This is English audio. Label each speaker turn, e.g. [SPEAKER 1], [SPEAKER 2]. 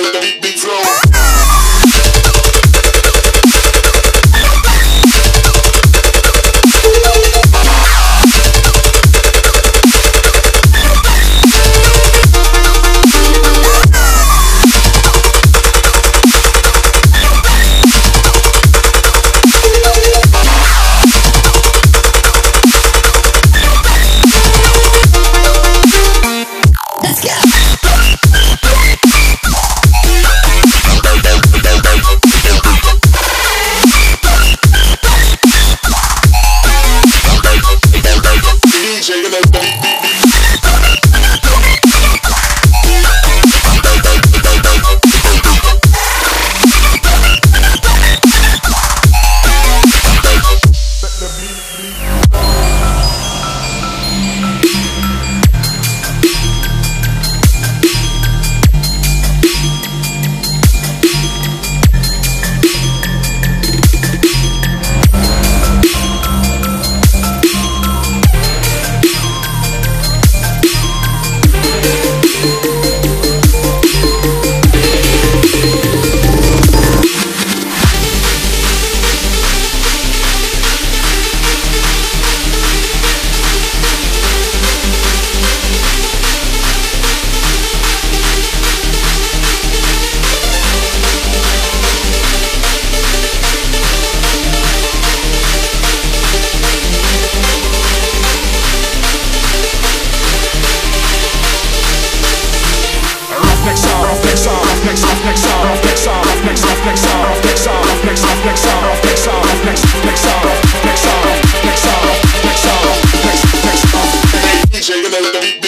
[SPEAKER 1] the beat. the beat.